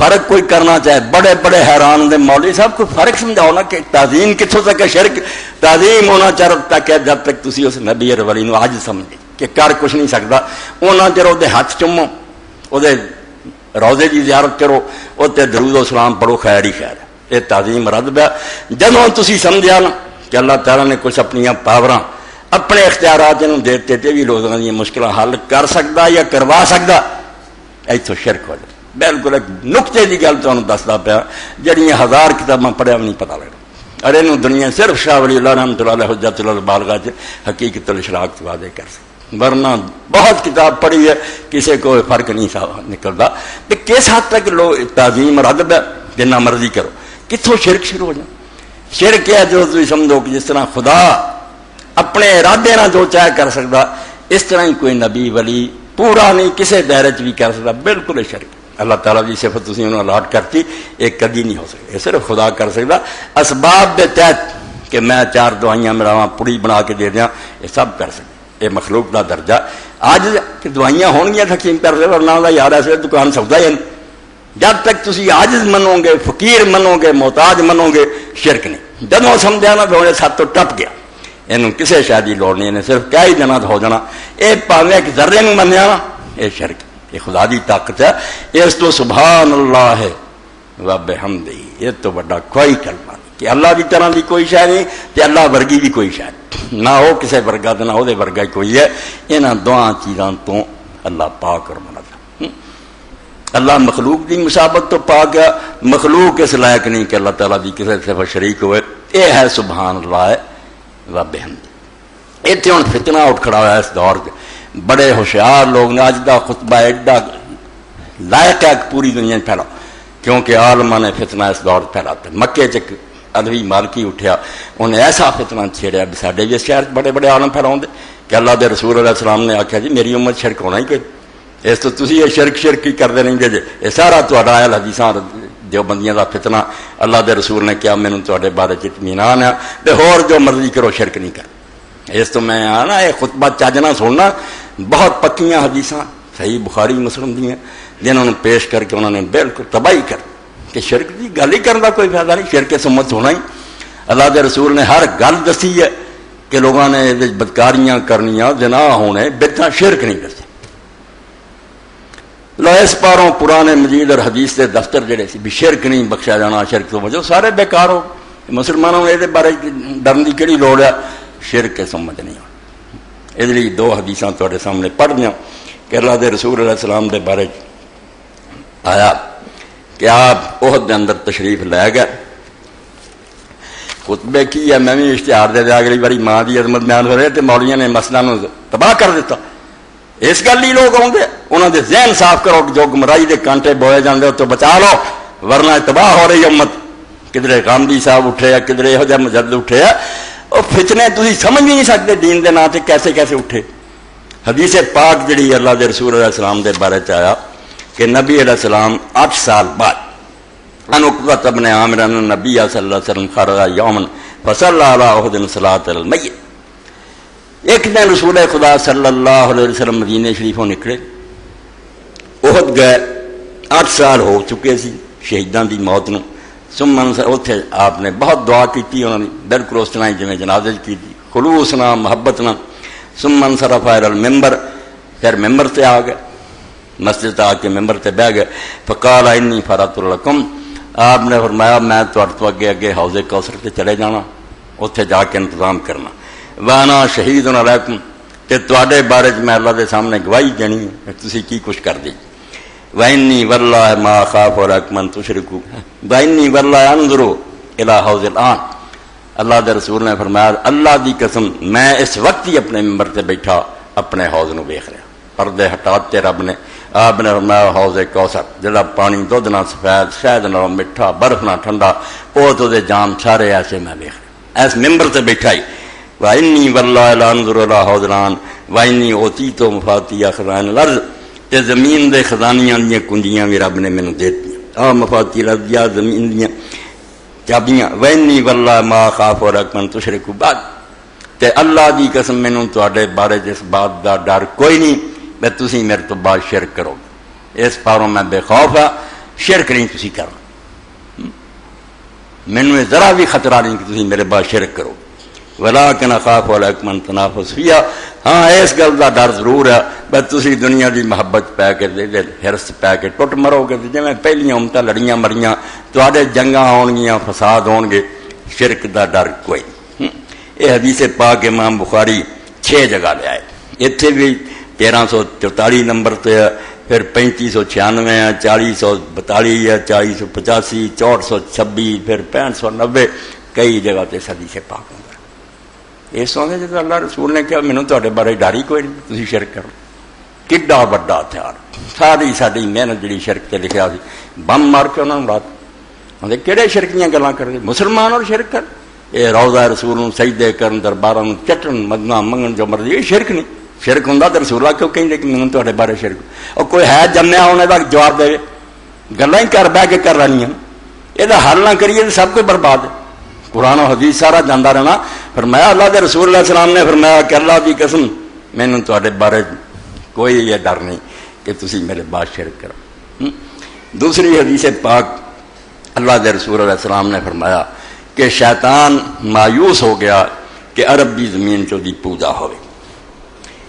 فرق کوئی کرنا چاہے، بڑے بڑے حیران دے مولوی صاحب، کوئی فرق سمجھاؤ نا کہ تعظیم کتوں تک ہے، شرک، تعظیم ہونا چر تک ہے جب تک تسی اس نبی ولی نو آج سمجھے کہ کر کچھ نہیں سکتا، اونا چر وہ ہاتھ چومو وہ روزے کی زیارت کرو وہ درود و سلام پڑھو، خیر ہی خیر۔ یہ تعظیم رد پیا جدو تھی سمجھا نا کہ اللہ تعالیٰ نے کچھ اپنی پاور اپنے اختیارات دیتے تھے بھی لوگوں کی مشکل حل کر سکتا یا کروا سکتا اتوں شرک ہو جائے۔ بالکل ایک نقطے کی گل تمہیں دستا پیا جہیا ہزار کتاباں پڑھیا بھی نہیں پتا لگا ارے نو دنیا صرف شاہ ولی اللہ رحمۃ اللہ حجت اللہ بالغا چ حقیقت الشراق واضح کر سکتے ورنہ بہت کتاب پڑھی ہے کسی کو فرق نہیں نکلتا کہ کس حد تک لو تعظیم رد ہے، جنہ مرضی کرو۔ کتوں شرک شروع ہو جائے؟ شرک ہے جو تھی سمجھو کہ جس طرح خدا اپنے ارادے نہ جو چاہے کر سکتا اس طرح ہی کوئی نبی ولی پورا نہیں کسی دائرے چ بھی کر سکتا بالکل شرک۔ اللہ تعالیٰ کی صفت تھی انہوں الاٹ کرتی یہ کدی نہیں ہو سکتی صرف خدا کر سکتا۔ اسباب کے تحت کہ میں چار دوائیاں ملاوا پڑی بنا کے دے دیا یہ سب کر سکتے یہ مخلوق کا درجہ۔ آج کہ دوائیاں ہون گیا حکیم کر سکتے اور نہ یار ایسے دکان سودا ہی جب تک تھی آج منو گے، فقیر منو گے، محتاج منو گے، شرک نہیں۔ جب سمجھا نا تو سات تو ٹپ گیا۔ یہ کسی شاید کی لوڑ نہیں صرف کیا ہی دینا تو ہو جانا۔ یہ پاوے ایک ذرے منیا نا یہ شرک۔ یہ خدا دی طاقت ہے۔ اس تو سبحان اللہ ہے۔ رب حمدی، یہ تو بڑا کوئی کلمہ نہیں۔ کہ اللہ دی طرح دی کوئی شاید نہیں کہ اللہ ورگی بھی کوئی شاید نہ ہو کسی ورگا نہ وہ ورگا کوئی ہے۔ یہاں دعا چیزاں تو اللہ پاک اور منا اللہ مخلوق دی مسابت تو پا گیا مخلوق اس لائق نہیں کہ اللہ تعالیٰ دی کسی سے شریک ہوئے۔ یہ ہے سبحان اللہ ہے۔ رب حمدی۔ اتنے ہوں فتنہ اٹھ کھڑا ہوا اس دور کے بڑے ہوشیار لوگ نے اج کا خطبہ ایڈا لائق ہے پوری دنیا میں پھیلاؤ۔ کیونکہ آلما نے فتنہ اس دور پھیلاتا مکے چ ادوی مالکی اٹھیا، انہیں ایسا فتنہ چھیڑیا بھی سارے بھی شہر بڑے بڑے آلم پھیلاؤ کہ اللہ دے رسول علیہ السلام نے آخیا جی میری امت شرک ہونا ہی کوئی۔ اس تو تھی یہ شرک شرک ہی کرتے رہتے جی۔ یہ سارا تا آیا حدیث جو بندیاں کا فتنہ۔ اللہ دے رسول نے کیا مینو تے بارے چطمینان ہے۔ تو ہور جو مرضی کرو، شرک نہیں کر اس تو میں آنا، یہ خطبہ چاجنا سننا، بہت پکیاں حدیث صحیح بخاری، مسلم دیا، جنہوں نے پیش کر کے انہوں نے بالکل تباہی کر کہ شرک کی گل ہی کرنے کا کوئی فائدہ نہیں، شرک سمت ہونا ہی۔ اللہ کے رسول نے ہر گل دسی ہے کہ لوگوں نے بدکاریاں کرنیاں جنا ہونے بتا شرک نہیں کرتے لو اس پاروں پرانے مجید اور حدیث کے دفتر جڑے سی، بھی شرک نہیں بخشا جانا، شرک تو وجہ سارے بیکار ہو۔ مسلمانوں نے یہ بارے ڈرن کی کہڑی لوڑ ہے؟ شرک کے سمجھ نہیں یہ لیے دو حدیث تے سامنے پڑھ دیا کہ اللہ دے رسول علیہ السلام دے بارے آیا کہ آپ عہد دے اندر تشریف لے گئے۔ خطبے کی ہے، میں بھی اشتہار دے دیا اگلی باری ماں کی عظمت بیان ہو رہے تو مولیاں نے مسئلہ تباہ کر دیتا۔ اس گل ہی لوگ آتے انہوں نے ذہن صاف کرو، جو گمرائی دے کانٹے بوئے جاندے تو بچا لو، ورنہ تباہ ہو رہی امت۔ کدھر گاندھی صاحب اٹھے کدھر یہ مجد اٹھے اور فتنے تھی سمجھ نہیں سکتے دین دے نا سے کیسے کیسے اٹھے حدیث پاک جڑی اللہ دے رسول علیہ السلام دے بارے چیا کہ نبی علیہ السلام اٹھ سال بعد انقبت ابن عامر نبی صلی اللہ علیہ وسلم خرجا یومن فصل اللہ دن صلاۃ المیت ایک دن رسول خدا صلی اللہ علیہ وسلم مدینہ شریفوں نکلے عہد گئے اٹھ سال ہو چکے سی شہیدان دی موت نو سمن اتنے آپ نے بہت دعا کی انہوں نے بالکل اس طرح جی جنازج کی خلوص نہ محبت نہ سمن سرف ممبر پھر ممبر سے آ گئے۔ مسجد آ کے ممبر سے بہ گئے۔ فکال انی فرات الرقم آپ نے فرمایا، میں تو اگے اگے حوض کوسر سے چلے جانا اتنے جا کے انتظام کرنا۔ وانا شہید علیکم کہ تے بارے میں اللہ کے سامنے گواہی دینی ہے تھی کی کچھ کر دی وائنی ورلہ ما خاف اور اکمن تشرکو وائنی ورلہ انظرو الہ حوض الان اللہ دے رسول نے فرمایا اللہ دی قسم میں اس وقت ہی اپنے ممبر تے بیٹھا اپنے حوض نو دیکھ رہا پردے ہٹاتے رب نے آپ نے فرمایا حوض کوثر جڑا پانی دودھ نہ سفید شہد نہ میٹھا برف نہ ٹھنڈا وہ تو دے جام سارے ایسے میں دیکھ رہا اس ممبر تے بیٹھا ہی۔ وائنی ورلہ الہ انظرو الہ حوض الان وائنی اوتی تو مفاتی اخران تے زمین دے خزانیاں دیا کنجیاں بھی رب نے مینو دیتی آ مفاتی رضیا زمین دیا چابیاں۔ وینی واللہ ما خاف اور رکمن تشرکو بعد۔ تے اللہ دی قسم مینو تے بارے جس بات دا ڈر کوئی نہیں میں تسی میرے تو بعد شرک کرو۔ اس پاروں میں بے خوف ہاں شرک نہیں تھی کرنا۔ مینو ذرا بھی خطرہ نہیں کہ تھی میرے بعد شرک کرو۔ ولا کہ نقاف والا من تنافس ہوا ہاں اس گل کا ڈر ضرور ہے۔ بس تھی دنیا کی محبت پی کے ہرس پی کے ٹوٹ مرو گے جی پہلیاں امت لڑیاں مریاں تے جنگا آن گیا فساد آن گے، شرک کا ڈر کوئی۔ یہ حدیث پا کے ماں بخاری چھ جگہ لیا ہے اتنے بھی تیرہ سو چوتالی نمبر سے پھر پینتی سو چھیانوے ہے چالی سو بتالی ہے چالی سو پچاسی چوٹ سو چھبی پھر پینٹ سو نبے کئی جگہ تے حدیث پاک ہوں اس سونے جب اللہ رسول نے کہا مینو تے بارے ڈر ہی کوئی نہیں تھی شرک کرو۔ کڈا وا ہتھیار ساری ساری محنت جی شرک سے لکھا سی بم مار کے انہوں نے بات آتے کہڑے شرک دیا گلا کر مسلمان اور شرک کر یہ روزہ رسول سجدے کرن دربار چٹن مدنا منگن جو مرضی یہ شرک نہیں شرک ہوں تو رسولا کیوں کہ مینو تے بارے شرک اور کوئی ہے جمیا ہونے کا جواب دے گلا ہی کر بہ کے کر رہی ہیں یہ حل نہ کریے تو سب کچھ برباد ہے قرآن و حدیث سارا جانا رہنا فرمایا اللہ کے رسول اللہ السلام نے فرمایا کہ اللہ کی قسم مینو تے بارے کوئی یہ ڈر نہیں کہ تھی میرے بات شرک کرو۔ دوسری حدیث پاک اللہ کے رسول علیہ السلام نے فرمایا کہ شیطان مایوس ہو گیا کہ عرب کی زمین چی پوجا ہوئے۔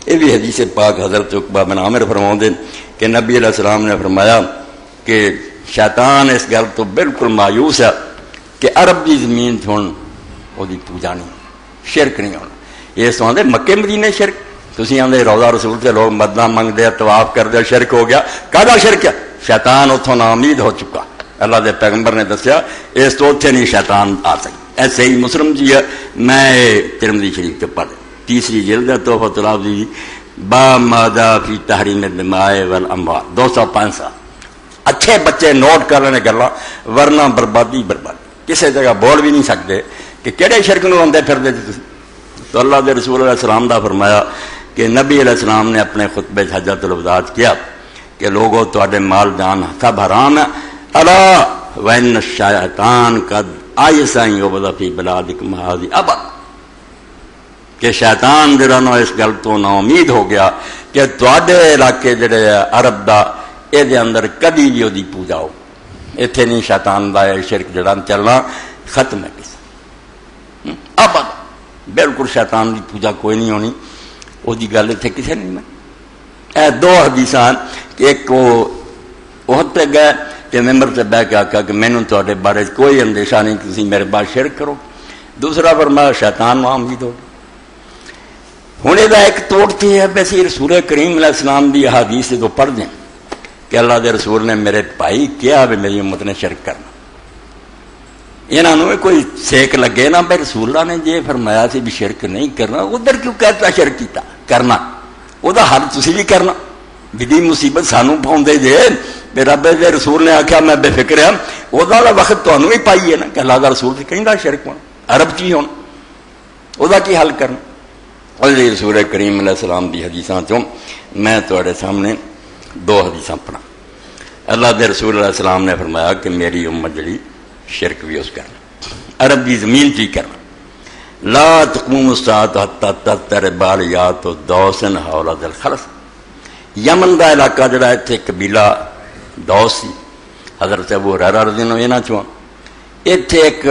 یہ بھی حدیث پاک حضرت اقبا بن عامر فرما دے کہ نبی علیہ السلام نے فرمایا کہ شیطان اس گل تو بالکل مایوس ہے کہ عرب کی زمین ہوں وہ پوجا نہیں، شرک نہیں ہونا۔ یہ سو مکے مدینے شرک۔ تھی آدھے روزہ رسول سے لوگ مدنا منگتے طواف کرتے شرک ہو گیا۔ کہا شرک؟ ہے شیطان اتوں نامید ہو چکا۔ اللہ دے پیغمبر نے دسیا، اس تو اتنے نہیں شیطان آ سکے ایسے ہی مسلم جی ہے، میں ترمدی شریف کے پڑھ تیسری جلد ہے تو فتلاب جی۔ با مادا فی تحریم دمائے والاموال۔ دو سو پانچ سال۔ اچھے بچے نوٹ کر رہے گلا، ورنہ بربادی بربادی کسی جگہ بول بھی نہیں سکتے کہ کہڑے شرک نو آدھے پھر دے تو اللہ دے رسول علیہ السلام دا فرمایا کہ نبی علیہ السلام نے اپنے خطبے حجت الوداعت کیا کہ لوگوں تے مال جان سب حرام ہے اللہ وین شیطان قد آئی سائیں فی بلادک محاذی اب کہ شیطان جڑا نو اس گل تو نا امید ہو گیا کہ تے علاقے جڑے عرب دا، اے دے اندر کدی بھی وہ پوجا ہو۔ اتنے نہیں شیطان دا شرک جڑا چلنا ختم ہے۔ کسی اب بالکل شیطان دی پوجا کوئی نہیں ہونی۔ وہ گل اتنے کسی نہیں میں۔ اے دو حدیث ایک وہ بہت پہ گئے کہ ممبر سے بہ کے آکا کہ مینو تے بارے کوئی اندیشہ نہیں تھی میرے بعد شرک کرو۔ دوسرا فرمایا، شیطان وہاں بھی دو۔ ہوں یہ ایک توڑتی ہے ویسے رسول کریم علیہ السلام دی حدیث سے تو پڑھ دیں کہ اللہ دے رسول نے میرے بھائی کیا بھی میری امت نے شرک کرنا۔ یہاں کوئی سیک لگے نا بھائی رسول اللہ نے جی فرمایا سی بھی شرک نہیں کرنا، ادھر کیوں کہتا شرک کیتا؟ کرنا۔ وہ حل تھی بھی کرنا۔ بھی مصیبت سانو پاؤں جے۔ رب دے رسول نے آخیا میں بے فکر ہوں وہ وقت تمہیں بھی پائی ہے نا کہ اللہ کا رسول سے کہیں شرک ہونا۔ ارب کی ہونا۔ وہ کی حل کرنا۔ جی رسول کریم علیہ السلام کی حدیث چوں میں تے سامنے دو حدیث پڑھا اللہ دے رسول علیہ السلام نے فرمایا کہ میری امت جڑی شرک بھی اس کرنا عرب کی زمین چی کرنا لا تقوم سات تر بال یا تو دوسن حولا دل خلص یمن دا علاقہ جڑا اتنے قبیلہ دوس حضرت ابو رارا رضی اللہ عنہ چواں اتنے ایک،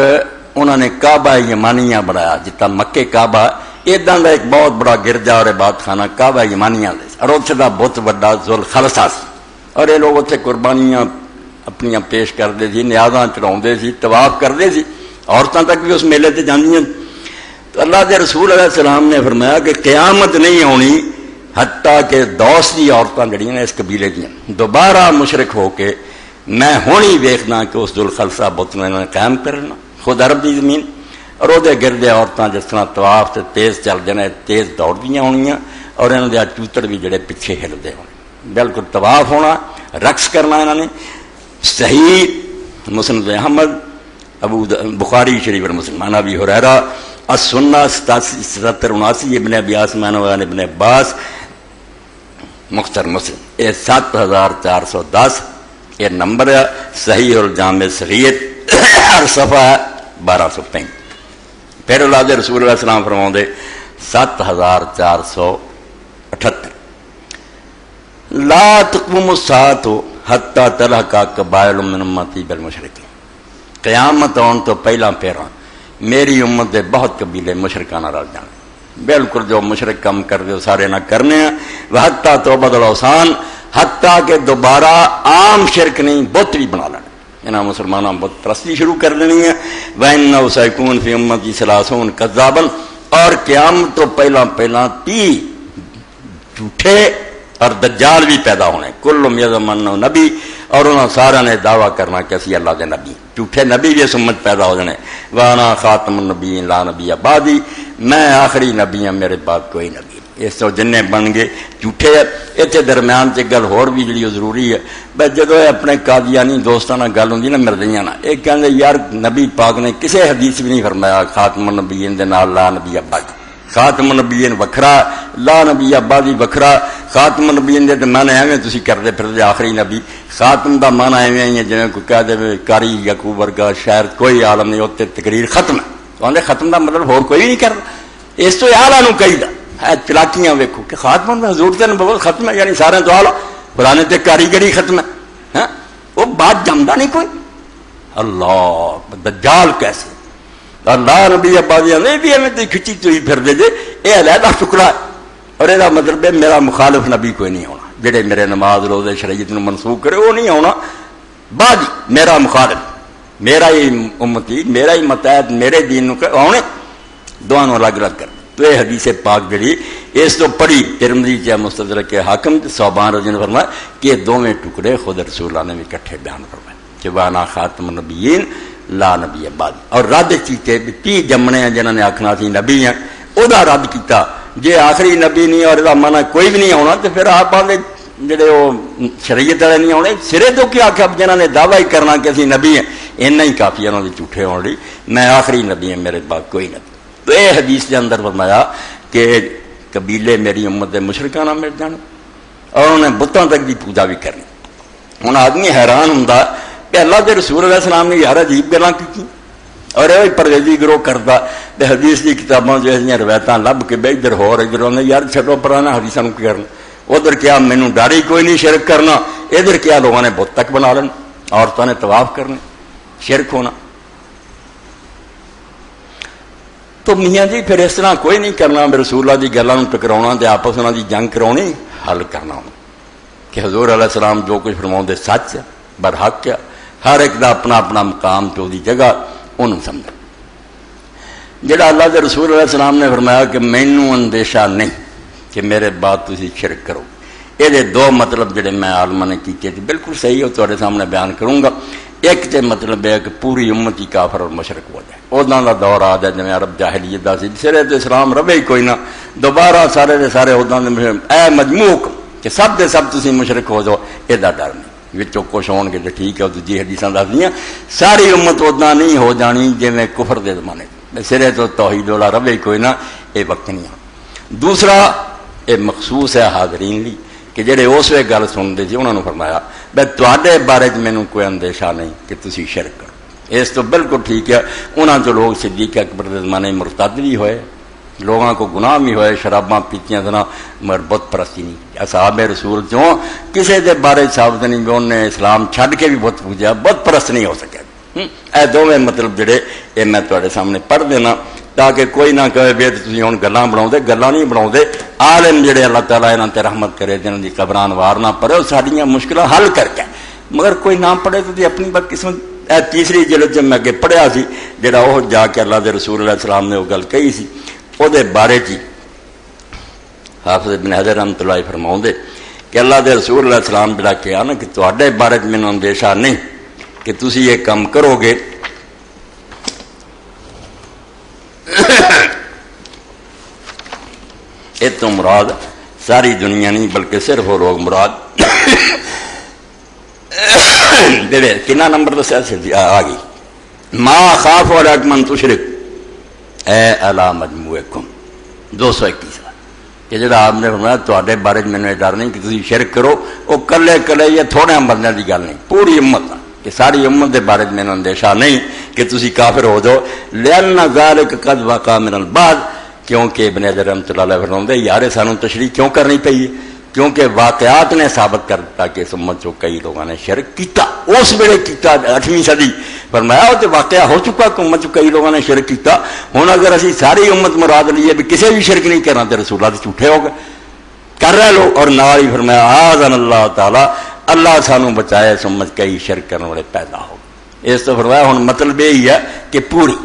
انہوں نے کعبہ یمانیاں بنایا جتا مکے کعبہ ادا کا ایک بہت بڑا گرجا اور عبادت خانہ کعبہ یمانیاں دے۔ اور اتنے کا بہت بڑا زل سی۔ اور یہ لوگ اتنے قربانیاں اپنی پیش کرتے سی، نیازاں چڑھا سی، طواف کرتے سی عورتوں تک بھی اس میلے سے جانیاں تو اللہ کے رسول علیہ السلام نے فرمایا کہ قیامت نہیں آنی حتیٰ کہ دوس کی جی عورتیں جڑی نے اس قبیلے جی دیا دوبارہ مشرق ہو کے میں ہوں ہی ویکنا کہ اس دل خلسا بت نے قائم کرنا خود عرب کی زمین۔ اور وہ گردے عورتیں جس طرح طواف سے تیز چل جانے تیز دوڑ دیا ہونی اور انہوں نے چوتڑ بھی جڑے پیچھے ہلتے ہونے بالکل طواف ہونا، رقص کرنا انہوں نے۔ صحیح مسلم احمد، ابو بخاری شریف مسلمان ابھی ہو رہا سننا ستاسی ستر اناسی، ابن ابی آسمان ابن عباس مختر مسلم یہ سات ہزار چار سو دس یہ نمبر ہے، صحیح اور جامع صحیح ہر صفحہ ہے بارہ سو پینت پھر اللہ رسول اللہ السلام فرما دے، سات ہزار چار سو اٹھتر۔ لا تقوم سات ہو حتہ طرح کا قبائل من امتی بالمشرقی قیامت آن تو پہلا پھیرا میری امت دے بہت قبیلے مشرقہ نہ رل جان۔ بالکل جو مشرق کم کر دے، سارے نہ کرنے ہیں۔ وہ حتہ تو بدل اوسان۔ حتیٰ کہ دوبارہ عام شرک نہیں، بت بھی بنا لینا یہاں مسلمانوں بت پرستی شروع کر دینی ہے وین سیکون فی امت کی سلاسون کذابن اور قیامت تو پہلا پہلا تی جھوٹے اور دجال بھی پیدا ہونے کل من نبی اور انہوں سارا نے دعویٰ کرنا کہ اسی اللہ دے نبی جھوٹے نبی بھی سمجھ پیدا ہو جانے وانا خاتم النبی لا نبی آبادی میں آخری نبی ہوں میرے بعد کوئی نبی اس تو جن بن گئے جھوٹے اتنے درمیان سے گل ہور بھی جی ضروری ہے۔ بھائی جدو اپنے قادیانی دوستانہ گل ہوں نا، مردیاں نا یہ کہیں یار نبی پاک نے کسی حدیث بھی نہیں فرمایا، خاتم نبی لا نبی آبادی خاتم نبی وکھرا، لا نبی آبادی وکھرا۔ خاتم نبیین نبی تو مانا ایویں تھی کرتے پھر دے آخری نبی۔ خاتم کا مانا ایویں ہی ہے جی کوئی کہہ دے کاری یا کو ورگا شاید کوئی عالم نہیں اتنے تقریر ختم ہے۔ تو ختم کا مطلب ہو کوئی نہیں کرتا اس تو آلہ نو کہی ہے چلاکیاں ویکو کہ خاتم میں حضور تے بہت ختم ہے یعنی سارے تو آلو فلانے تے کاریگری ختم ہے۔ ہاں؟ وہ بات جمدا نہیں کوئی۔ اللہ، دجال کیسے؟ اللہ، نبی ابادی نے بھی ہمیں تے کھچی تو ہی پھر دے دے۔ اے علیحدہ ٹکڑا ہے۔ اور یہ مطلب ہے میرا مخالف نبی کوئی نہیں ہونا۔ جڑے میرے نماز روزے شریعت نو منسوخ کرے وہ نہیں ہونا۔ بعد میرا مخالف، میرا ہی امتی، میرا ہی متحد، میرے دین نو ہونے۔ دونوں الگ الگ کر۔ تو یہ حدیث پاک جڑی، اس تو پڑھی ترمدی چاہ مستدر کے حاکم صوبان رجن فرمایا کہ دونوں ٹکڑے خود رسول اللہ نے بھی کٹھے بیان فرمائے۔ کہ وانا خاتم نبیین لا نبی بعد۔ اور رد کیتے، تی جمنے ہیں جنہوں نے آخنا سی نبی ہیں۔ وہ رد کیتا۔ جی آخری نبی نہیں اور یہ کوئی بھی نہیں آنا تو پھر آپ جڑے وہ شریعت والے نہیں آنے سرے تو کیا آخیا جنہوں نے دعوی ہی کرنا کہ اسی نبی ہیں اینا ہی کافی انہوں نے جھوٹے ہونے میں آخری نبی ہوں میرے پاس کوئی نبی تو یہ حدیث کے اندر فرمایا کہ قبیلے میری امت کے مشرقہ نہ مل جان اور انہیں بتوں تک کی پوجا بھی کرنی ہوں آدمی حیران ہوں کہ اللہ کے رسول علیہ السلام نے یار عجیب گلیں کی اور یہ پرویزی گروہ کرتا تو حدیث کی کتابوں جو روایت لب کے بے ادھر ہو ادھر آدھے یار چلو پرانا حدیث کرنا۔ ادھر کیا مینو ڈر ہی کوئی نہیں شرک کرنا، ادھر کیا لوگوں نے بت تک بنا لینا عورتوں نے طواف کرنے، شرک ہونا۔ تو میاں جی پھر اس طرح کوئی نہیں کرنا رسول اللہ کی گلوں ٹکرا آپس انہوں کی جنگ کرا حل کرنا کہ حضور علیہ السلام جو کچھ فرما سچ برحق ہے، ہر ایک دا اپنا اپنا مقام تو دی جگہ انہوں سمجھ جڑا اللہ کے رسول علیہ السلام نے فرمایا کہ مینو اندیشہ نہیں کہ میرے بعد تھی شرک کرو۔ یہ دو مطلب جڑے میں آلما نے کیتے تھے بالکل صحیح ہو تے سامنے بیان کروں گا۔ ایک تے مطلب ہے کہ پوری امت ہی کافر اور مشرق ہو جائے۔ ادوں کا دور آ جائے جی عرب جاہلیت کا سی۔ سرے تو اسلام رہے ہی کوئی نہ۔ دوبارہ سارے دے سارے ادوں اے مجموک کہ سب دے سب تھی مشرق ہو جاؤ یہ ڈر نہیں۔ بچوں کچھ ہو گے تو ٹھیک ہے دوجی حدیث دس دیا ساری امت ادنا نہیں ہو جانی جی میں کفر دے زمانے سرے تو توحید والا رہے کوئی نہ یہ وقت نہیں دوسرا یہ مخصوص ہے حاضرین لی کہ جڑے اس وقت گل سنتے تھے انہوں نے فرمایا بھائی تے بارے مینو کوئی اندیشہ نہیں کہ تھی شرک کرو اس تو بالکل ٹھیک ہے انہوں جو لوگ صدیق اکبر کے زمانے مرتد بھی ہوئے لوگوں کو گناہ بھی ہوئے، شراباں پیتیاں سنا مگر بت پرستی نہیں۔ اصحاب رسول چوں کسی دے بارے ثابت نہیں بھی انہیں اسلام چھڈ کے بھی بت پوجا بت پرست نہیں ہو سکے۔ اے دونوں مطلب جڑے یہ میں تے سامنے پڑھ دینا، تاکہ کوئی نہ کہے بے تھی ہوں گلیں بنا گلیں نہیں بنا عالم جڑے اللہ تعالیٰ یہاں تے رحمت کرے جنہوں کی قبران وار نہ پڑے وہ سڈیا مشکل حل کر کے۔ مگر کوئی نہ پڑھے تو اپنی بدقسمت۔ اے تیسری جلد جب میں اگے پڑھیا سی، جڑا وہ جا کے اللہ کے رسول علیہ السلام نے وہ گل کہی سی وہ بارے چی حافظ بن حضر رحمت اللہ فرما کہ اللہ کے رسول علیہ السلام جڑا کیا نا کہ تے بارے مینو اندیشہ نہیں کہ تھی یہ کام کرو گے یہ تو مراد ساری دنیا نہیں بلکہ صرف وہ لوگ مراد کنا نمبر دسیا آ گئی ماں خاف اور اکمن تشرک اے اللہ مجموعے کم دو سو اکیس کہ جڑا آپ نے فرمایا تے بارے مینو ڈر نہیں کہ تھی شرک کرو وہ کلے کلے یا تھوڑے بندے کی گل نہیں، پوری امت کہ ساری امت کے بارے مینو اندیشہ نہیں کہ تھی کافر ہو جاؤ۔ لیا ذالک قد واقع من بعد کیونکہ ابن حضر رحمت اللہ علیہ یار سانو تشریح کیوں کرنی پئی؟ کیونکہ واقعات نے ثابت کر کہ اس امت چو کئی لوگوں نے شرک کیتا، اس ویلے کیتا، اٹھویں صدی فرمایا وہ تو واقعہ ہو چکا کہ امت چو کئی لوگوں نے شرک کیتا ہوں اگر اسی ساری امت مراد لیے بھی کسی بھی شرک نہیں کرنا تو رسولہ تو جھوٹے ہو گئے۔ کر رہے لو اور نال ہی فرمایا آزن اللہ تعالی، اللہ سانو بچایا اس امت کئی شرک کرنے والے پیدا ہو اس تو فرمایا ہوں مطلب یہی ہے کہ پوری،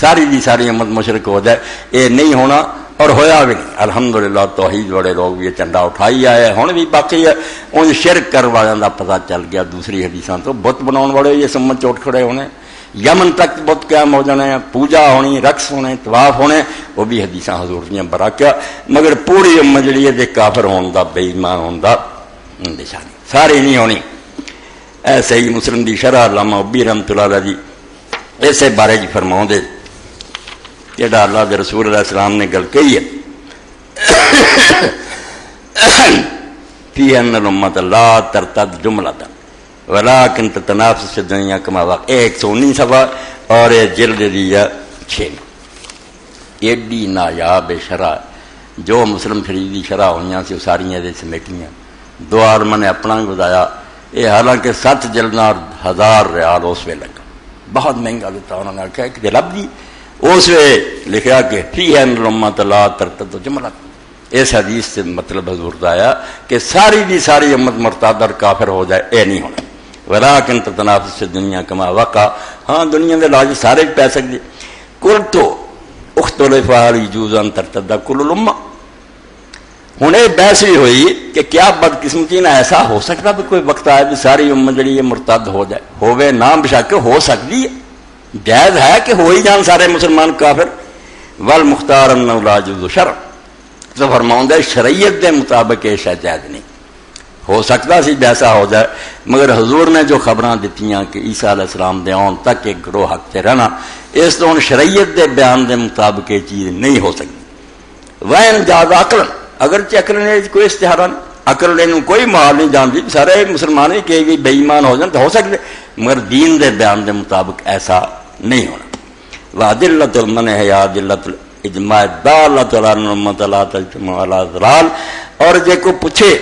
ساری دی ساری امت مشرک ہو جائے۔ یہ نہیں ہونا اور ہویا بھی نہیں۔ الحمدللہ، توحید بڑے لوگ بھی چنڈا اٹھائی آئے۔ ہوں بھی باقی ہے۔ ان شرک کر والوں کا پتا چل گیا دوسری حدیث تو۔ بت بنا والے یہ سمجھ چوٹ کھڑے ہونے۔ یمن تک بت قیام ہو جانے پوجا ہونی، رقص ہونے، طواف ہونے، وہ بھی حدیث حضور دیا برا کیا مگر پوری امت جڑی ہے کافر ہون دا، بے ایمان ہون دا نشانی ساری نہیں ہونی۔ ایسے ہی مسلم دی شرح، علامہ ابی رحمت اللہ جی اسے بارے جی فرماؤں دے جڑا اللہ کے رسول علیہ السلام نے گل کہی ہے۔ فی ان الامت لا ترتد جملتا۔ ولیکن تتنافس سے دنیا کما وقت ایک سو انیس صفحہ اور جلد دیا چھ۔ ایڈی نایاب شرح، جو مسلم شریف کی شرح ہوئی سی ساری یہ سمیٹیاں دو عالم نے اپنا گزایا یہ حالانکہ سات جلدنا ہزار ریال اس ویلے۔ لگا بہت مہنگا دیتا، انہوں نے کہا کہ رب جی اس وے لکھا کہ فی ہے نرمت لا ترتد جملت۔ اس حدیث سے مطلب حضور آیا کہ ساری دی ساری امت مرتاد اور کافر ہو جائے، اے نہیں ہونا۔ ولیکن تتنافس سے دنیا کما وقع۔ ہاں دنیا دے لاج سارے پی سکتے کل تو اختلف علی جوزان ترتدہ کل الامہ۔ ہوں یہ بحث بھی ہوئی کہ کیا بدقسمتی نہ ایسا ہو سکتا بھی کوئی وقت آئے بھی ساری امت جڑی یہ مرتد ہو جائے۔ ہوئے نام بشک ہو سکتی ہے۔ جائز ہے کہ ہو ہی جان سارے مسلمان کافر ول مختار شرم تو فرماؤں شریعت دے مطابق یہ شاید جائز نہیں۔ ہو سکتا سی ایسا ہو جائے، مگر حضور نے جو خبراں دیتی کہ عیسیٰ علیہ السلام دے آن تک ایک گروہ حق سے رہنا، اس تو شریعت دے بیان دے مطابق یہ چیز نہیں ہو سکتی۔ وین جاد عقل اگر چکر نے کوئی اشتہار عقل نے کوئی مال نہیں جانتی سارے مسلمان کہ بےمان ہو جان تو ہو سکتے، مگر دین دے بیان دے مطابق ایسا نہیں ہونا۔ وہ دلت المن ہے، یا دلت اجماع دالت ضلال۔ اور جے کو پوچھے،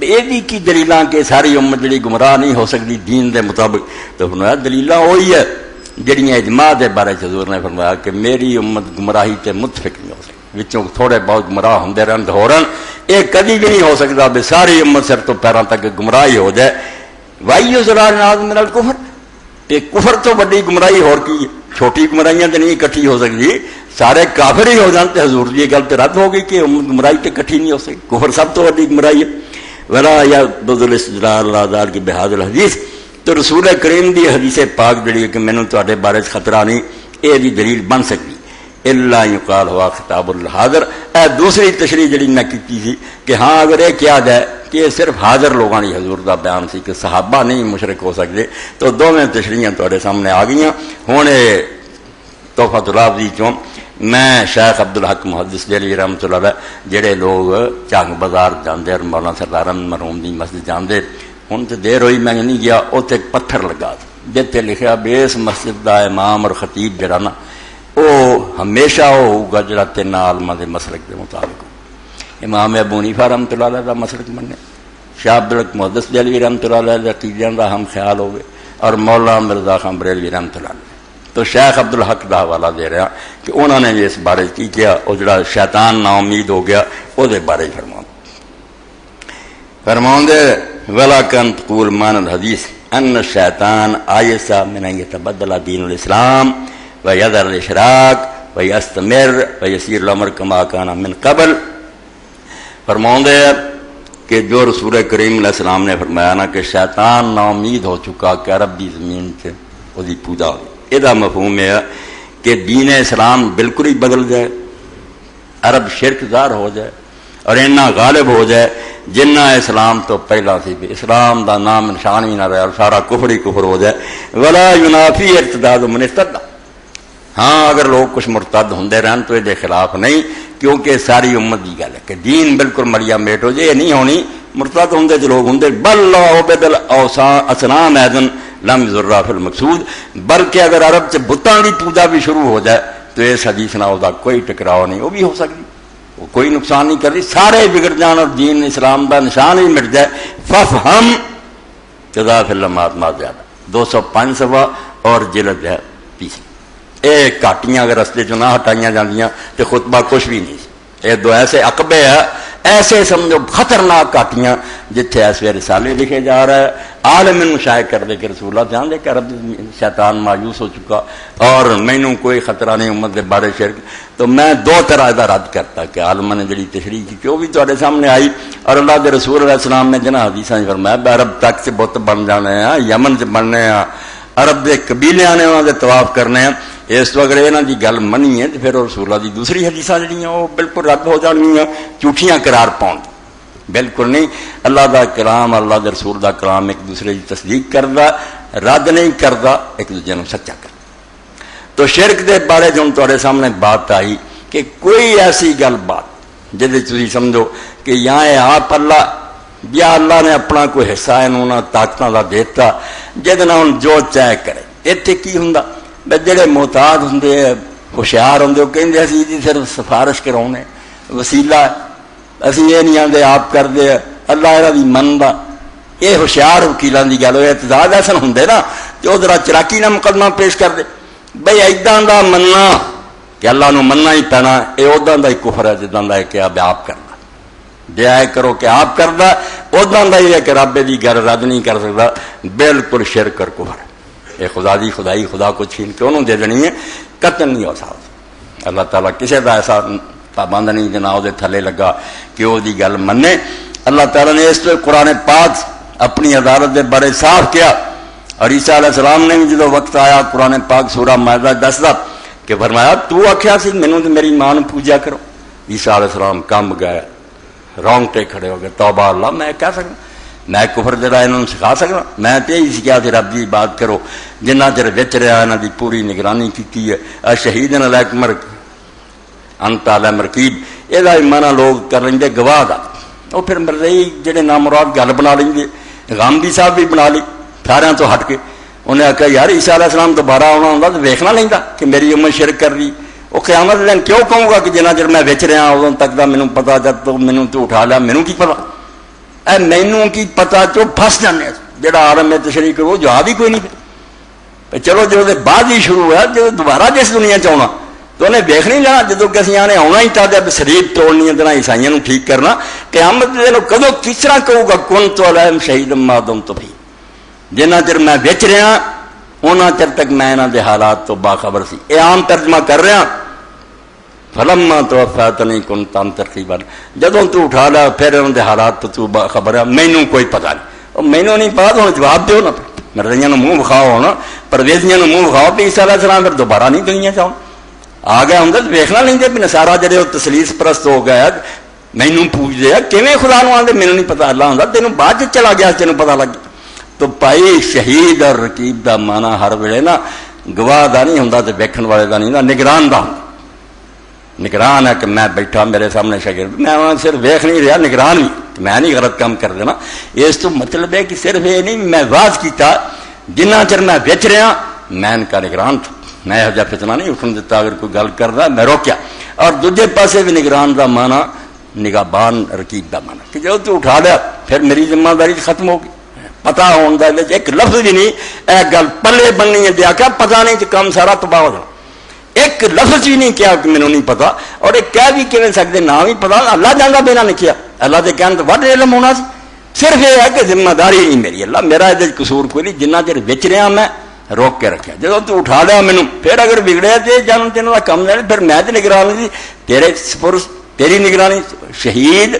یہ کی دلیلاں کہ ساری امت جڑی گمراہ نہیں ہو سکتی دین دے مطابق؟ تو فرمایا، دلیلاں وہی ہے، جڑیاں اجماع دے بارے حضور نے فرمایا کہ میری امت گمراہی تے متفق نہیں ہو سکتی۔ وچوں تھوڑے بہت گمراہ ہوندے رہن ہو رہن، یہ کدی بھی نہیں ہو سکتا بے ساری امت سر تو پیروں تک گمراہی ہو جائے۔ وائیو ضلال ناز میرا کفر یہ کفر تو بڑی گمراہی ہو کی، چھوٹی گمراہیاں تو نہیں کٹھی ہو سکتی۔ سارے کافر ہی ہو جانتے حضور یہ گل تو رد ہو گئی کہ گمراہی تو کٹھی نہیں ہو سکتی کفر سب تو بڑی گمراہی ہے۔ ولا یا بدل اللہ کی بحاد الحدیث تو رسول کریم دی حدیث پاک جڑی ہے کہ مینوں تے بارے خطرہ نہیں یہ دی دلیل بن سکتی۔ اللہ یقال ہوا خطاب الحاضر۔ اے دوسری تشریح جڑی میں کی تھی کہ ہاں اگر یہ کیا جائے کہ صرف حاضر لوگوں کی حضور کا بیان سی کہ صحابہ نہیں مشرق ہو سکتے تو دونوں تشریح تے سامنے آ گئی ہوں توحفہ تلافی چوں میں شیخ عبد الحق محدث جلی رحمت اللہ جڑے لوگ چنگ بازار جانے اور مولانا سردار مرحوم دی مسجد جانے ہوں تو دیر ہوئی میں نہیں گیا اتنے پتھر لگا جتنے لکھا بے اس مسجد کا امام اور خطیب جڑا نا وہ ہمیشہ وہ ہوگا جڑا تین آلما کے مسلک کے مطابق۔ امام ابو نیفا رحمت اللہ کا مسلک منے شاہ عبد الحق محدث جلی رحمت اللہ عقیدے کا ہم خیال ہوگے اور مولانا مرزا خان بریلوی رحمت اللہ تو شیخ عبد الحق کا حوالہ دے رہا کہ انہوں نے اس بارے کی کیا وہ جڑا شیطان نا امید ہو گیا وہ بارے فرما فرما ولا کن قول مان الحدیث ان شیطان آئسا من يتبدل دین الاسلام و یدر الاشراق و یستمر و یسیر الامر کما کانا من قبل۔ فرما دے کہ جو رسول کریم علیہ السلام نے فرمایا نا کہ شیطان نا امید ہو چکا کہ عربی زمین سے وہ پوجا ہوئی۔ یہ مفہوم ہے کہ دین اسلام بالکل ہی بدل جائے، عرب شرک دار ہو جائے اور اینا غالب ہو جائے۔ جنہ اسلام تو پہلا سی بھی، اسلام دا نام نشان ہی نہ رہے اور سارا کفر ہی کفر ہو جائے۔ ولا ینافی ارتداد منستد ہاں اگر لوگ کچھ مرتد ہوں رہن تو یہ خلاف نہیں، کیونکہ ساری امت کی گل ہے کہ دین بالکل مریا میٹ ہو جائے، یہ نہیں ہونی۔ مرتد ہوں جو لوگ ہوں بل بدل اسلام ایدن لم ذرا فل مقصود بلکہ اگر عرب سے بتان کی پوجا بھی شروع ہو جائے، تو اس حدیث نہ ہوتا کوئی ٹکراؤ نہیں، وہ بھی ہو سکتی وہ کوئی نقصان نہیں کر رہی، سارے بگڑ جان اور دین اسلام کا نشان ہی مٹ جائے۔ فف ہم جدا فلمات مات زیادہ دو سو پانچ سوا اور جلد ہے پیسی یہ کاٹیاں اگر رستے چ نہ ہٹائیاں جاندیاں تو خطبہ کچھ بھی نہیں۔ یہ دو ایسے اقبے ہے ایسے سمجھو خطرناک کاٹیاں جتھے ایسے رسالے لکھے جا رہا ہے عالم شائع کر دے کہ رسول اللہ جان دے کہ رب شیطان مایوس ہو چکا اور مینوں کوئی خطرہ نہیں امت دے بارے شرک۔ تو میں دو طرح کا رد کرتا کہ عالم نے جڑی تشریح کی کہ وہ بھی تے سامنے آئی اور اللہ دے رسول علیہ السلام نے جنا حدیث فرمایا عرب تک سے بت بن جانے ہیں، یمن سے بننے ہیں۔ عرب دے قبیلے آنے انہوں دے طواف کرنے ہیں۔ اس تو اگر یہاں کی گل منی ہے تو پھر رسولہ کی دوسری حدیث جہاں وہ بالکل رد ہو جانیا جھوٹیاں قرار پاؤ بالکل نہیں۔ اللہ دا کلام، اللہ دے رسول دا کلام ایک دوسرے کی تصدیق کرتا رد نہیں کرتا ایک دوسرے سچا کر تو شرک دے بارے جو تے سامنے بات آئی کہ کوئی ایسی گل بات جی سمجھو کہ یہاں آپ اللہ، یا اللہ نے اپنا کوئی حصہ انہوں طاقتوں کا دیتا جہد جو چاہے کرے۔ اتنے کی ہوں جڑے محتاط ہوں ہوشیار ہوں وہ کہیں اسی جی صرف سفارش کراؤنے وسیلہ اسی یہ نہیں آتے آپ کرتے اللہ یہ بھی منتا یہ ہوشیار وکیلوں کی گل ہوئے احتجاج ایسا ہوں نا تو ادھر چراکی نہ مقدمہ پیش کر دے بھائی ادا کا مننا کہ اللہ نو مننا ہی پینا یہ ادا کا ہی کفر ہے جدا کا کہ اب آپ کرنا دیا کرو کہ آپ کرنا ادا کا ہی ہے کہ رب کی گل رد نہیں کر سکتا۔ بالکل شر کر کفر۔ یہ خدا دی خدائی، خدا کو چھین کے انہوں دے دینی ہے؟ قتل نہیں ہو سکتا اللہ تعالیٰ کسی کا ایسا پابند نہیں جنا وہ تھلے لگا کہ وہ دی گل منے۔ اللہ تعالیٰ نے اس قرآن پاک اپنی عدالت دے بڑے صاف کیا۔ اور عیسیٰ علیہ السلام نے بھی جب وقت آیا قرآن پاک سورہ معدہ دستا کہ فرمایا، تو آخیا سی مینو تو میری ماں پوجا کرو۔ عیسیٰ علیہ السلام کم گئے، رونگٹے کھڑے ہو گئے، توبہ اللہ، میں کہہ سکتا میں کفر جڑا انہوں سکھا سکنا۔ میں تو یہی سکھا کہ رب کی بات کرو، جنہ چر بچ رہا یہاں کی پوری نگرانی کی ہے۔ شہید نلائک مر انت علیہ مرکیب۔ یہ مانا لوگ کر لیں گواہ کا وہ پھر مرزئی جہے نامراد گل بنا لیں گے غامدی صاحب بھی بنا لی سارے تو ہٹ کے۔ انہیں آخیا یار عیسیٰ علیہ السلام دوبارہ آنا ہوں تو ویکنا لینا کہ میری امر شرک کر رہی۔ وہ قیامت دن کیوں کہوں گا کہ جنہ چر میں بچ رہا ادو تک کا مینو پتا، جب تو مینو تو اٹھا لیا مینو کی پتا؟ اے مینو کی پتا چو پس جانے جہاں آرم میں تشریح کرو جواب ہی کوئی نہیں۔ چلو جب بعد ہی شروع ہوا جب دوبارہ جس دنیا چاہنا تو انہیں ویخ نہیں جانا جدو کسی آنے آنا ہی چاہتے اب شریف توڑنی ہے عیسائی ٹھیک کرنا، قیامت دن کدو کس طرح کہوں گا کون تو علم شہید مادم تو بھی جنہ چر میں بچ رہا انہ چر تک میں یہاں کے حالات تو باخبر سی۔ یہ عام ترجمہ کر رہا فلم تو فیت کن تم ترقیب جدو تو اٹھا لیا پھر انہوں کے حالات تو باخبر ہے مینو کوئی پتا نہیں۔ اور مینو نہیں پتا تو جواب دو نا۔ مرضیاں منہ بکھاؤ ہونا پرویزیاں منہ بکھاؤ بھی عیسا علیہ السلام پھر دوبارہ نہیں دنیا چاہو آ گیا ہوں تو ویکنا نہیں دے، بھی نسارا جڑے وہ تسلیس پرست ہو گیا مینو پوچھتے ہیں کیون خدا نو آتے مینو نہیں پتا اللہ ہوں تینوں بعد چلا گیا، تینوں پتا لگ گیا۔ تو پائی شہید اور رکیب دا مانا ہر ویلے نا، گواہ دا نہیں ہوں تو ویکن والے دا نہیں نگران دا ہوں نگران ہے کہ میں بیٹھا میرے سامنے شاگرد، میں صرف ویخ نہیں رہا، نگران بھی۔ میں نہیں غلط کام کر دینا اس تو مطلب ہے کہ صرف یہ نہیں، میں واز کیتا، جنہ چر میں بیچ رہا، میں ان کا نگران تھا۔ میں یہ فتنا نہیں اٹھن دیتا، اگر کوئی گل کرتا میں روکیا۔ اور دوجے پاسے بھی نگران دا مانا نگاہ بان رکیب دا مانا کہ جب تو اٹھا لیا، پھر میری ذمہ داری ختم ہوگی پتا ہوتا ایک لفظ بھی نہیں اے گل پلے بننی ہے۔ دیا کیا؟ پتا نہیں کہ کام سارا تباہ ہو جانا ایک لفظ بھی نہیں کیا کہ مینو نہیں پتا، اور ایک کہہ بھی کہیں سکتے نہ بھی پتا، اللہ جانا بنا نہیں کیا اللہ کے کہنے تو وڈ علم ہونا سی۔ صرف یہ ہے کہ ذمہ داری نہیں میری۔ اللہ میرا یہ قصور کوئی نہیں، جنہ چر بچ رہا میں روک کے رکھا جب تو اٹھا لیا مینو پھر اگر بگڑیا تو جن تین کا کم لے پھر میں تو نگرانی تھی تیرے سپرس تیری نگرانی، شہید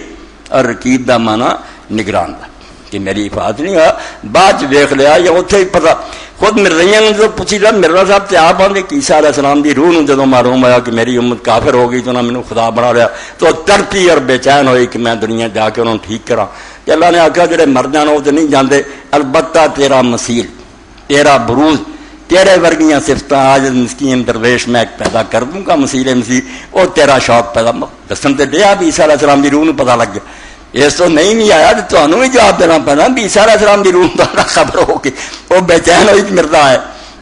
اور رکیب کا مانا نگران کا کہ میری حفاظت نہیں ہوا۔ بعد ویخ لیا یا اتنے ہی پتا۔ خود مرزیا نے جو پوچھی لیا مرزا صاحب سے آپ آدھے کیسا علیہ السلام کی روح جدو معلوم ہوا کہ میری امت کافر ہو گئی تو انہیں مینو خدا بنا لیا۔ تو تڑپی اور بے چین ہوئی کہ میں دنیا جا کے انہوں ٹھیک کرا۔ کہ اللہ نے آخیا جڑے مر جان وہ تو نہیں جانے البتہ تیرا مسیل، تیرا بروز، تیرے ورگیاں سفت آج مسکین درویش میں ایک پیدا کر دوں گا، مسیل مسیح وہ تیرا شوق پیدا۔ دسن تو دیا بھی عیسیٰ علیہ السلام کی روح پتا لگ گیا۔ اس تو نہیں بھی آیا تو تمہیں بھی جواب دینا پہنا بھی سارا سلام کی روح تو خبر ہو کے وہ بے چین ہوئی مرتا ہے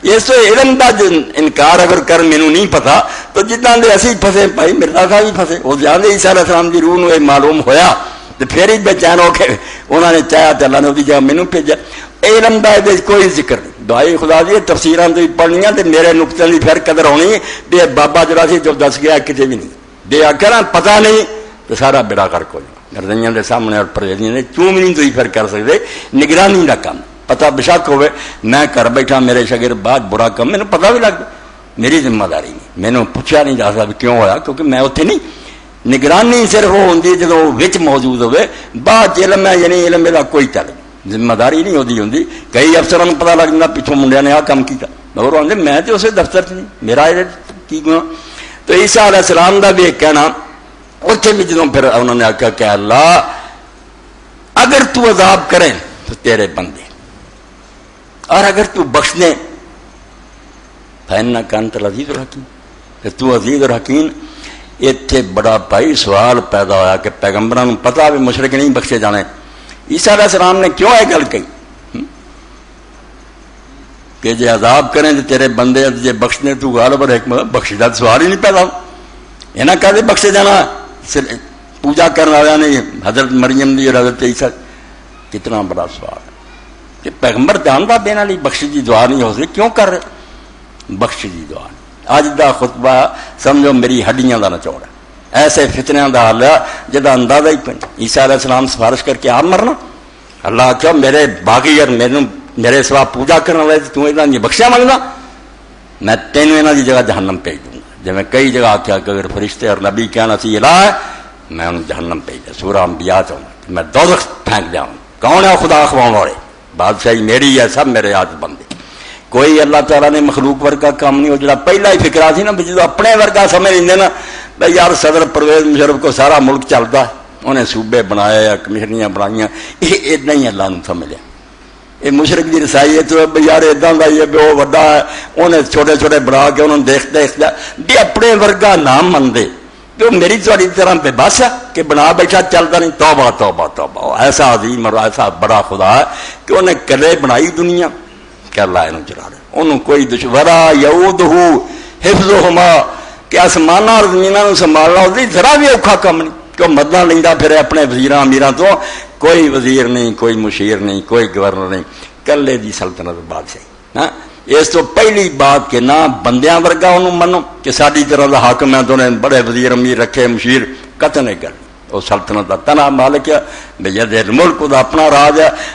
اس تو علم کا انکار اگر کر مینو نہیں پتا تو جتنا دے اسی پھسے بھائی مرزا صاحب بھی پھسے وہ جانے عیسیٰ علیہ السلام کی روح نو معلوم ہویا تو پھر ہی بے چین ہو کے انہوں نے چاہیا تو اللہ نے وہ جگہ مینو بھیجا علم کا یہ کوئی ذکر نہیں دعائی خدا دی تفسیر تو پڑھنی تو میرے نقطے کی پھر قدر ہونی بھی بابا جڑا سی جو دس گیا کتنے بھی نہیں بے آخر پتا نہیں تو سارا بڑا کر کو گردیاں کے سامنے اور پرویزیاں نے کیوں بھی نہیں تھی پھر کر سکتے نگرانی کا کام پتا بشک ہوئے میں گھر بیٹھا، میرے شگر بعد برا کم مجھے پتا بھی لگتا میری ذمہ داری نہیں۔ مینو پوچھا نہیں جا سکتا کیوں ہوا کیونکہ میں اتنے نہیں۔ نگرانی صرف وہ ہوں جب موجود ہوئے بعد علم ہے یعنی علم میرا کوئی چل ذمہ داری نہیں ہوتی ہوں کئی افسروں پتا لگ جاتا پچھوں منڈیا نے آ کام کیا مگر آدھے میں تو اسے دفتر چ نہیں، میرا کی گنا تو عیسیٰ علیہ السلام کا بھی ایک کہنا اتنے بھی جدو پھر انہوں نے آخیا کہ اللہ، اگر تو عذاب کریں تو تیرے بندے۔ اور اگر تو بخشنے فائن کانت عزیز الحکیم۔ کہ تو عزیز الحکیم اتنے بڑا بھائی سوال پیدا ہوا کہ پیغمبر پتا بھی مشرق نہیں بخشے جانے۔ عیسیٰ علیہ السلام نے کیوں یہ گل کہی؟ کہ جی عذاب کریں تو تیرے بندے جی بخشنے تو غالب اور حکمت بخش کا سوال ہی نہیں پیدا۔ یہ نہ کہ بخشے جانا۔ پوجا کرنے والے نے حضرت مریم دی اور حضرت عیسیٰ، کتنا بڑا سوال ہے۔ کہ پیغمبر جانتا دینا لی بخش دی دعا نہیں ہو سکتی، کیوں کر رہے؟ بخش دی دعا نہیں۔ اج دا خطبہ سمجھو میری ہڈیاں دا نچوڑ ہے ایسے فتنیا دا حال ہے جدا اندازہ ہی پہنے عیسیٰ علیہ السلام سفارش کر کے آپ مرنا۔ اللہ کیوں میرے باغی اور میرے میرے سوا پوجا کرنے والے تو انہاں بخشیا منگنا میں تینوں انہاں دی جگہ جہنم بھیج جب میں کئی جگہ آخیا کہ اگر فرشتے اور نبی کہنا سی الہ ہے میں انہوں جہنم بھیج دیا، سورہ انبیاء چاہوں میں دوزخ پھینک جاؤں کون ہے خدا اخواؤں والے؟ بادشاہی میری ہے، سب میرے ہاتھ بندے۔ کوئی اللہ تعالیٰ نے مخلوق ورگا کام نہیں ہو جڑا پہلا ہی فکرا سی نا جب اپنے ورگا سمجھ لیں نا بھائی یار صدر پرویز مشرف کو سارا ملک چلتا ہے انہیں صوبے بنایا یا کمیشنیاں بنائی یہ ادنا ہی اللہ نے سمجھا یہ مشرق کی رسائی ہے تو یار ادا کا ہی ہے وہ وڈا ہے۔ انہیں چھوٹے چھوٹے بنا کے انہوں نے دیکھتے دیکھتا بھی اپنے ورگا نام منگے تو میری تھوڑی طرح بے بس ہے کہ بنا بیٹھا چلتا نہیں، توبہ توبہ توبہ۔ ایسا عظیم اور ایسا بڑا خدا ہے کہ انہیں کلے بنائی دنیا۔ کر لا یہ چلا رہے انہوں کوئی دشورا یود ہو حفظ ہوما کہ آسمان اور زمین سنبھالنا ہوتی ذرا بھی اوکھا کم نہیں۔ کہ مدنا لینا پھر اپنے وزیر امیران تو کوئی وزیر نہیں، کوئی مشیر نہیں، کوئی گورنر نہیں، کلے دی سلطنت بادشاہ ہاں؟ اس تو پہلی بات کہ نہ بندیاں ورگا انہوں منو کہ ساری طرح کا حاکم ہے تو نے بڑے وزیر، امیر رکھے، مشیر قتل نہیں کر، وہ سلطنت کا تنا مالک ہے بھیا ملک دا اپنا راج ہے۔